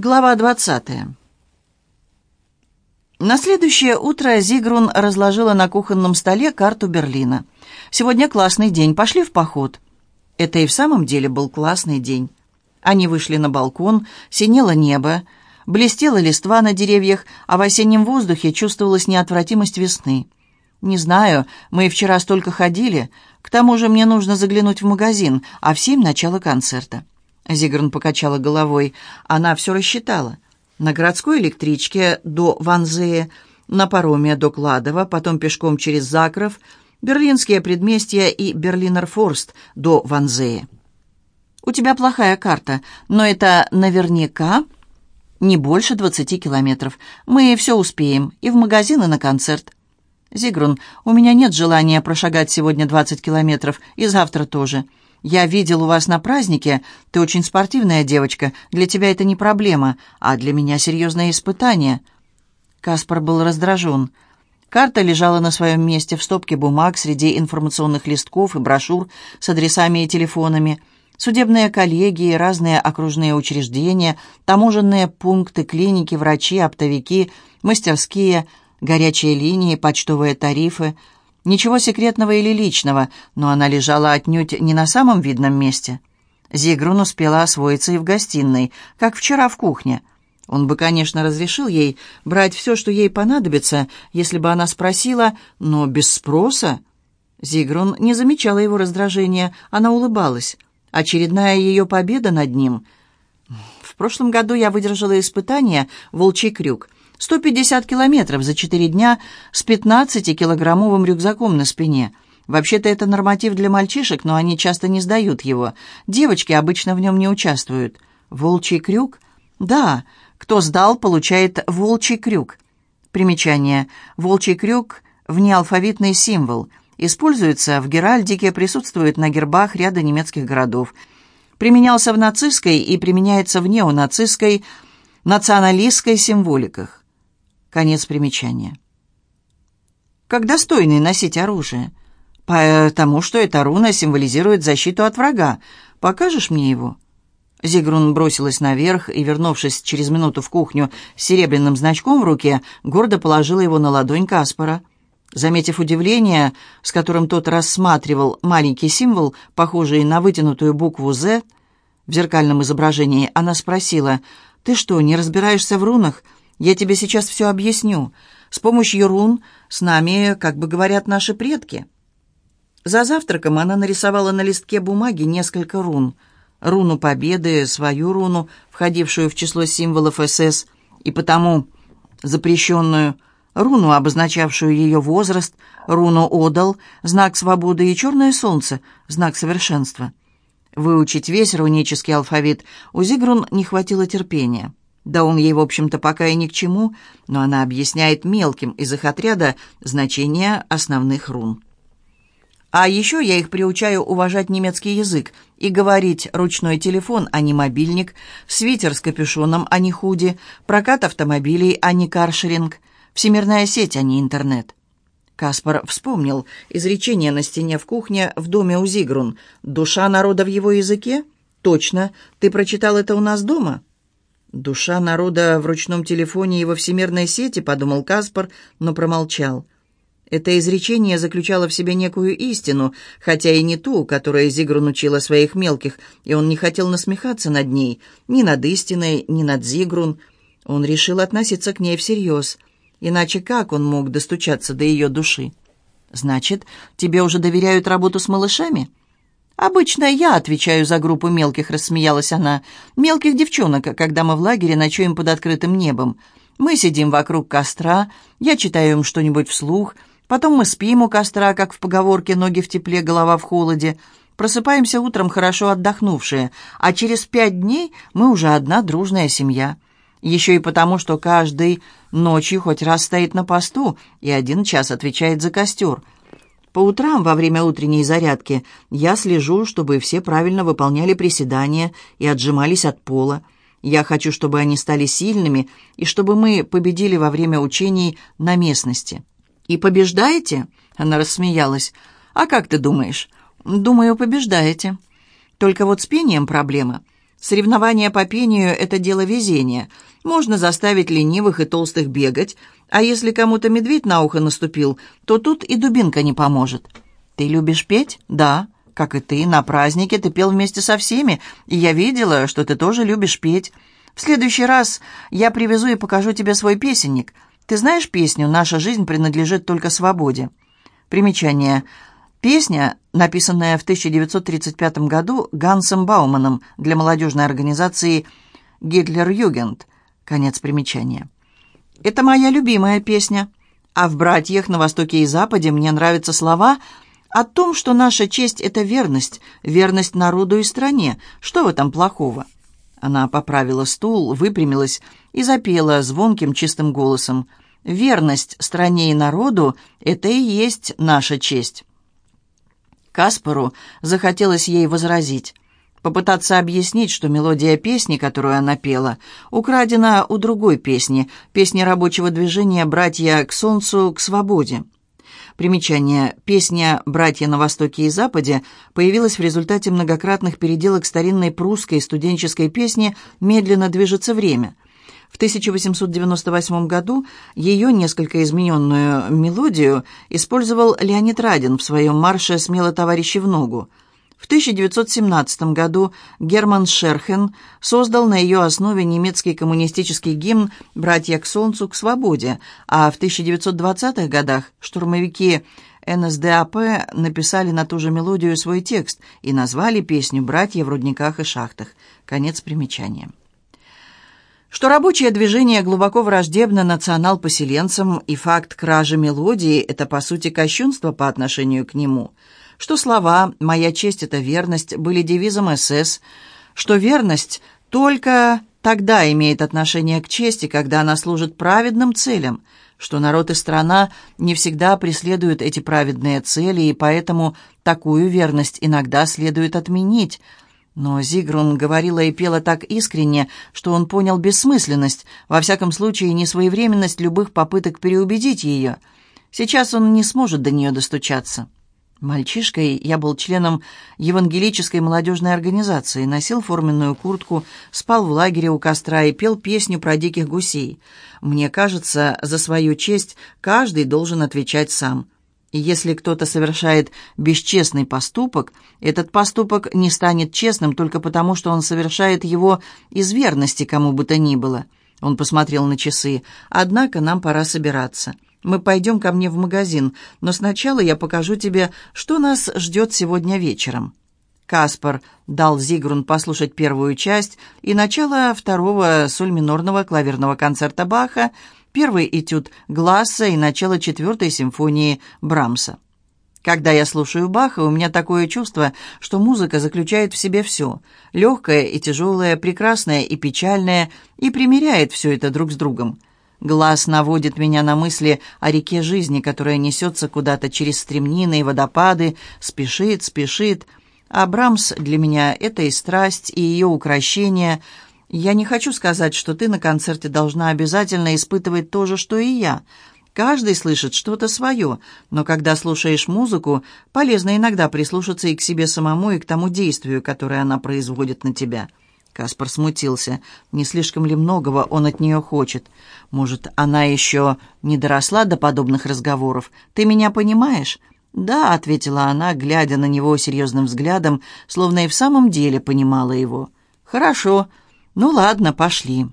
Глава 20. На следующее утро Зигрун разложила на кухонном столе карту Берлина. «Сегодня классный день, пошли в поход». Это и в самом деле был классный день. Они вышли на балкон, синело небо, блестела листва на деревьях, а в осеннем воздухе чувствовалась неотвратимость весны. «Не знаю, мы вчера столько ходили, к тому же мне нужно заглянуть в магазин, а в семь начало концерта». Зигрун покачала головой. Она все рассчитала. На городской электричке до Ванзея, на пароме до Кладова, потом пешком через Закров, Берлинские предместья и Берлинер-Форст до Ванзея. «У тебя плохая карта, но это наверняка не больше двадцати километров. Мы все успеем, и в магазин, и на концерт». «Зигрун, у меня нет желания прошагать сегодня двадцать километров, и завтра тоже. Я видел у вас на празднике. Ты очень спортивная девочка. Для тебя это не проблема, а для меня серьезное испытание». Каспар был раздражен. Карта лежала на своем месте в стопке бумаг среди информационных листков и брошюр с адресами и телефонами. Судебные коллегии, разные окружные учреждения, таможенные пункты, клиники, врачи, оптовики, мастерские, горячие линии, почтовые тарифы — Ничего секретного или личного, но она лежала отнюдь не на самом видном месте. Зигрун успела освоиться и в гостиной, как вчера в кухне. Он бы, конечно, разрешил ей брать все, что ей понадобится, если бы она спросила, но без спроса. Зигрун не замечала его раздражения, она улыбалась. Очередная ее победа над ним. В прошлом году я выдержала испытание «Волчий крюк», 150 километров за 4 дня с 15-килограммовым рюкзаком на спине. Вообще-то это норматив для мальчишек, но они часто не сдают его. Девочки обычно в нем не участвуют. Волчий крюк? Да, кто сдал, получает волчий крюк. Примечание. Волчий крюк – внеалфавитный символ. Используется в геральдике, присутствует на гербах ряда немецких городов. Применялся в нацистской и применяется в неонацистской, националистской символиках. Конец примечания. Как достойный носить оружие? Потому что эта руна символизирует защиту от врага. Покажешь мне его?» Зигрун бросилась наверх и, вернувшись через минуту в кухню с серебряным значком в руке, гордо положила его на ладонь Каспара. Заметив удивление, с которым тот рассматривал маленький символ, похожий на вытянутую букву «З», в зеркальном изображении, она спросила, «Ты что, не разбираешься в рунах? Я тебе сейчас все объясню. С помощью рун с нами, как бы говорят наши предки». За завтраком она нарисовала на листке бумаги несколько рун. Руну Победы, свою руну, входившую в число символов СС, и потому запрещенную, руну, обозначавшую ее возраст, руну Одал, знак свободы, и черное солнце, знак совершенства. Выучить весь рунический алфавит у Зигрун не хватило терпения. Да он ей, в общем-то, пока и ни к чему, но она объясняет мелким из их отряда значение основных рун. А еще я их приучаю уважать немецкий язык и говорить ручной телефон, а не мобильник, свитер с капюшоном, а не худи, прокат автомобилей, а не каршеринг, всемирная сеть, а не интернет. Каспар вспомнил изречение на стене в кухне в доме у Зигрун. «Душа народа в его языке?» «Точно. Ты прочитал это у нас дома?» «Душа народа в ручном телефоне и во всемирной сети», — подумал Каспар, но промолчал. Это изречение заключало в себе некую истину, хотя и не ту, которую Зигрун учила своих мелких, и он не хотел насмехаться над ней, ни над истиной, ни над Зигрун. Он решил относиться к ней всерьез. Иначе как он мог достучаться до ее души? «Значит, тебе уже доверяют работу с малышами?» «Обычно я отвечаю за группу мелких», — рассмеялась она. «Мелких девчонок, когда мы в лагере ночуем под открытым небом. Мы сидим вокруг костра, я читаю им что-нибудь вслух, потом мы спим у костра, как в поговорке «ноги в тепле, голова в холоде». Просыпаемся утром хорошо отдохнувшие, а через пять дней мы уже одна дружная семья. Еще и потому, что каждый ночью хоть раз стоит на посту и один час отвечает за костер — по утрам во время утренней зарядки я слежу, чтобы все правильно выполняли приседания и отжимались от пола. Я хочу, чтобы они стали сильными и чтобы мы победили во время учений на местности. «И побеждаете?» — она рассмеялась. «А как ты думаешь?» «Думаю, побеждаете. Только вот с пением проблема. Соревнования по пению — это дело везения. Можно заставить ленивых и толстых бегать, а если кому-то медведь на ухо наступил, то тут и дубинка не поможет. Ты любишь петь? Да. Как и ты, на празднике ты пел вместе со всеми, и я видела, что ты тоже любишь петь. В следующий раз я привезу и покажу тебе свой песенник. Ты знаешь песню «Наша жизнь принадлежит только свободе»? Примечание. Песня, написанная в 1935 году Гансом Бауманом для молодежной организации «Гитлер-Югенд». Конец примечания. Это моя любимая песня. А в «Братьях на Востоке и Западе» мне нравятся слова о том, что наша честь — это верность, верность народу и стране. Что в этом плохого? Она поправила стул, выпрямилась и запела звонким чистым голосом. «Верность стране и народу — это и есть наша честь». Каспару захотелось ей возразить, попытаться объяснить, что мелодия песни, которую она пела, украдена у другой песни, песни рабочего движения «Братья к солнцу, к свободе». Примечание. Песня «Братья на Востоке и Западе» появилась в результате многократных переделок старинной прусской студенческой песни «Медленно движется время», в 1898 году ее несколько измененную мелодию использовал Леонид Радин в своем марше «Смело товарищи в ногу». В 1917 году Герман Шерхен создал на ее основе немецкий коммунистический гимн «Братья к солнцу, к свободе», а в 1920-х годах штурмовики НСДАП написали на ту же мелодию свой текст и назвали песню «Братья в рудниках и шахтах». Конец примечания что рабочее движение глубоко враждебно национал-поселенцам и факт кражи мелодии – это, по сути, кощунство по отношению к нему, что слова «моя честь – это верность» были девизом СС, что верность только тогда имеет отношение к чести, когда она служит праведным целям, что народ и страна не всегда преследуют эти праведные цели, и поэтому такую верность иногда следует отменить – но Зигрун говорила и пела так искренне, что он понял бессмысленность, во всяком случае несвоевременность любых попыток переубедить ее. Сейчас он не сможет до нее достучаться. Мальчишкой я был членом евангелической молодежной организации, носил форменную куртку, спал в лагере у костра и пел песню про диких гусей. Мне кажется, за свою честь каждый должен отвечать сам. И если кто-то совершает бесчестный поступок, этот поступок не станет честным только потому, что он совершает его из верности кому бы то ни было. Он посмотрел на часы. «Однако нам пора собираться. Мы пойдем ко мне в магазин, но сначала я покажу тебе, что нас ждет сегодня вечером». Каспар дал Зигрун послушать первую часть и начало второго соль-минорного клаверного концерта Баха – первый этюд Гласса и начало четвертой симфонии Брамса. Когда я слушаю Баха, у меня такое чувство, что музыка заключает в себе все – легкое и тяжелое, прекрасное и печальное, и примеряет все это друг с другом. Глаз наводит меня на мысли о реке жизни, которая несется куда-то через стремнины и водопады, спешит, спешит. А Брамс для меня – это и страсть, и ее украшение – я не хочу сказать, что ты на концерте должна обязательно испытывать то же, что и я. Каждый слышит что-то свое, но когда слушаешь музыку, полезно иногда прислушаться и к себе самому, и к тому действию, которое она производит на тебя». Каспар смутился. Не слишком ли многого он от нее хочет? Может, она еще не доросла до подобных разговоров? Ты меня понимаешь?» «Да», — ответила она, глядя на него серьезным взглядом, словно и в самом деле понимала его. «Хорошо. «Ну ладно, пошли».